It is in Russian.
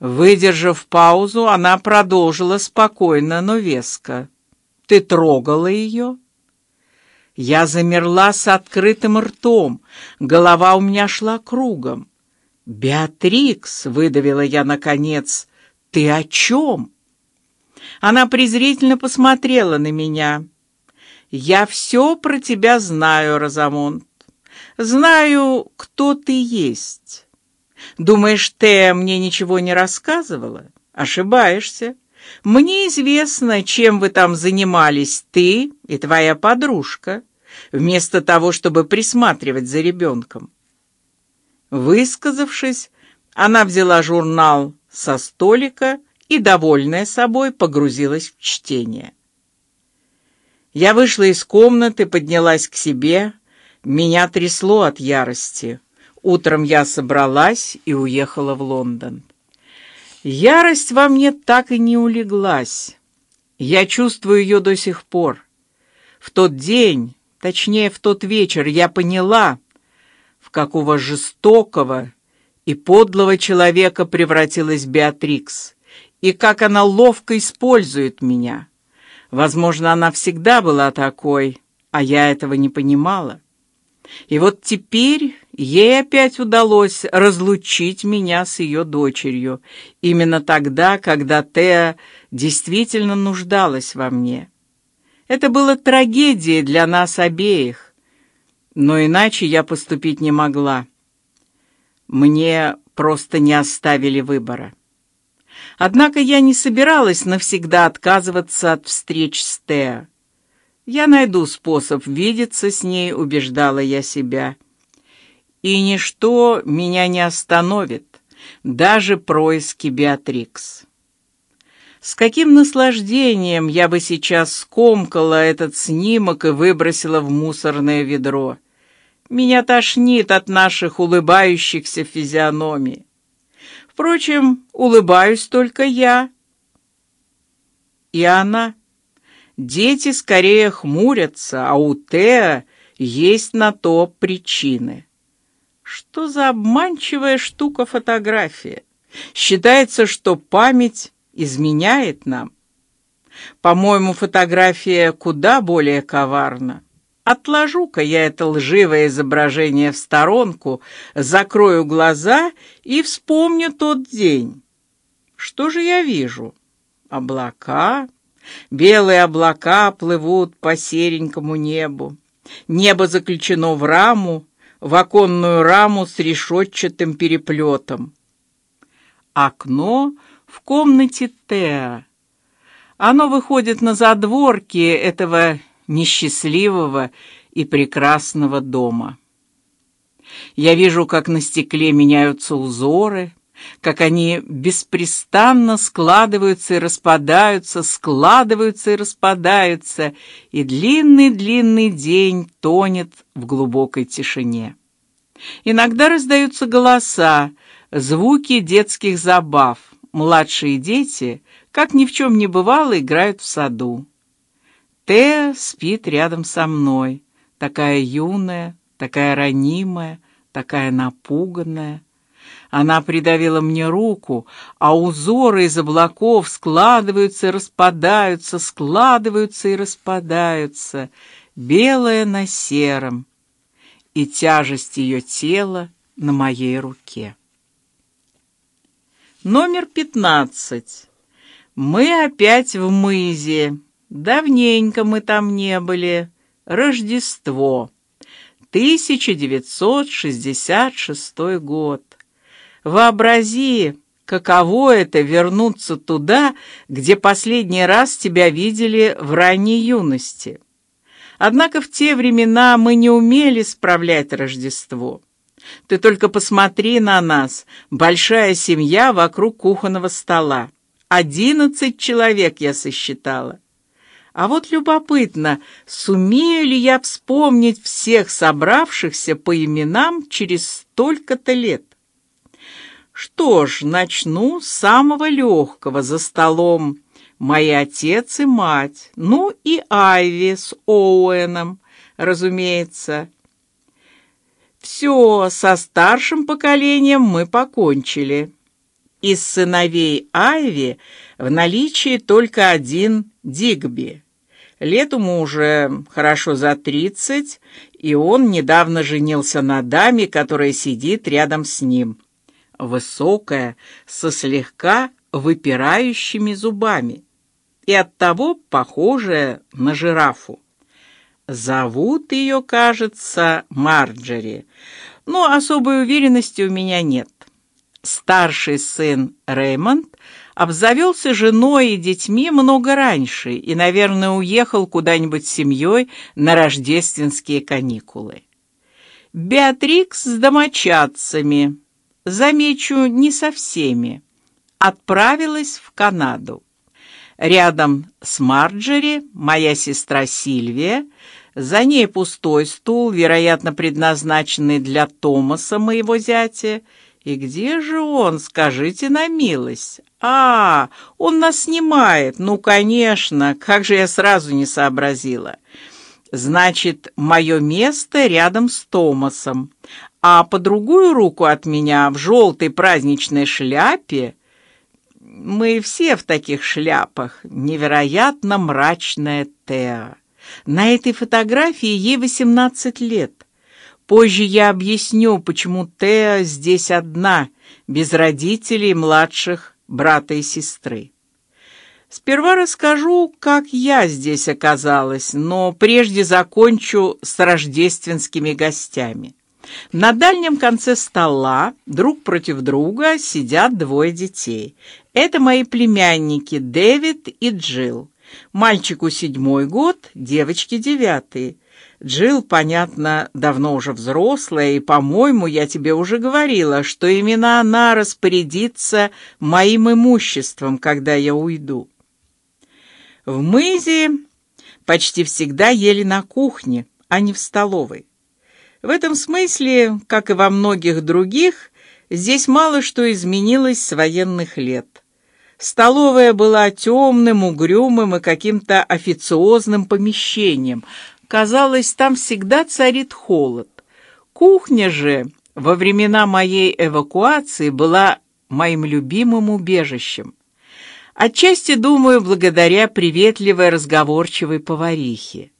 Выдержав паузу, она продолжила спокойно, но веско. «Ты трогала ее?» Я замерла с открытым ртом, голова у меня шла кругом. «Беатрикс!» — выдавила я наконец. «Ты о чем?» Она презрительно посмотрела на меня. «Я все про тебя знаю, Розамонт. Знаю, кто ты есть. Думаешь, ты мне ничего не рассказывала? Ошибаешься. Мне известно, чем вы там занимались, ты и твоя подружка, вместо того, чтобы присматривать за ребенком. Высказавшись, она взяла журнал со столика и, довольная собой, погрузилась в чтение. Я вышла из комнаты, поднялась к себе. Меня трясло от ярости. Утром я собралась и уехала в Лондон. Ярость во мне так и не улеглась. Я чувствую ее до сих пор. В тот день, точнее в тот вечер, я поняла, в какого жестокого и подлого человека превратилась Беатрикс, и как она ловко использует меня. Возможно, она всегда была такой, а я этого не понимала. И вот теперь ей опять удалось разлучить меня с ее дочерью, именно тогда, когда Теа действительно нуждалась во мне. Это было трагедией для нас обеих, но иначе я поступить не могла. Мне просто не оставили выбора. Однако я не собиралась навсегда отказываться от встреч с Теа. Я найду способ видеться с ней, убеждала я себя. И ничто меня не остановит, даже происки Беатрикс. С каким наслаждением я бы сейчас скомкала этот снимок и выбросила в мусорное ведро. Меня тошнит от наших улыбающихся физиономий. Впрочем, улыбаюсь только я. И она. Дети скорее хмурятся, а у Теа есть на то причины. Что за обманчивая штука фотография? Считается, что память изменяет нам. По-моему, фотография куда более коварна. Отложу-ка я это лживое изображение в сторонку, закрою глаза и вспомню тот день. Что же я вижу? Облака, Белые облака плывут по серенькому небу. Небо заключено в раму, в оконную раму с решетчатым переплетом. Окно в комнате Теа. Оно выходит на задворки этого несчастливого и прекрасного дома. Я вижу, как на стекле меняются узоры, как они беспрестанно складываются и распадаются, складываются и распадаются, и длинный-длинный день тонет в глубокой тишине. Иногда раздаются голоса, звуки детских забав. Младшие дети, как ни в чем не бывало, играют в саду. Теа спит рядом со мной, такая юная, такая ранимая, такая напуганная. Она придавила мне руку, а узоры из облаков складываются и распадаются, складываются и распадаются, белое на сером, и тяжесть ее тела на моей руке. Номер пятнадцать. Мы опять в Мызе. Давненько мы там не были. Рождество. 1966 год. Вообрази, каково это вернуться туда, где последний раз тебя видели в ранней юности. Однако в те времена мы не умели справлять Рождество. Ты только посмотри на нас, большая семья вокруг кухонного стола. Одиннадцать человек я сосчитала. А вот любопытно, сумею ли я вспомнить всех собравшихся по именам через столько-то лет? Что ж, начну с самого легкого за столом. Мои отец и мать, ну и Айви с Оуэном, разумеется. Все, со старшим поколением мы покончили. Из сыновей Айви в наличии только один Дигби. Лет ему уже хорошо за тридцать, и он недавно женился на даме, которая сидит рядом с ним. Высокая, со слегка выпирающими зубами, и оттого похожая на жирафу. Зовут ее, кажется, Марджери, но особой уверенности у меня нет. Старший сын Реймонд обзавелся женой и детьми много раньше и, наверное, уехал куда-нибудь с семьей на рождественские каникулы. Беатрикс с домочадцами, замечу, не со всеми, отправилась в Канаду. Рядом с Марджери моя сестра Сильвия, за ней пустой стул, вероятно, предназначенный для Томаса, моего зятя, и где же он, скажите на милость? А, он нас снимает. Ну, конечно, как же я сразу не сообразила. Значит, мое место рядом с Томасом, а по другую руку от меня в желтой праздничной шляпе мы все в таких шляпах. Невероятно мрачная Теа. На этой фотографии ей восемнадцать лет. Позже я объясню, почему Теа здесь одна, без родителей, младших брата и сестры. Сперва расскажу, как я здесь оказалась, но прежде закончу с рождественскими гостями. На дальнем конце стола, друг против друга, сидят двое детей. Это мои племянники Дэвид и Джилл. Мальчику седьмой год, девочке девятый. Джилл, понятно, давно уже взрослая, и, по-моему, я тебе уже говорила, что именно она распорядится моим имуществом, когда я уйду. В Мызе почти всегда ели на кухне, а не в столовой. В этом смысле, как и во многих других, здесь мало что изменилось с военных лет. Столовая была темным, угрюмым и каким-то официозным помещением, Казалось, там всегда царит холод. Кухня же во времена моей эвакуации была моим любимым убежищем. Отчасти, думаю, благодаря приветливой разговорчивой поварихе.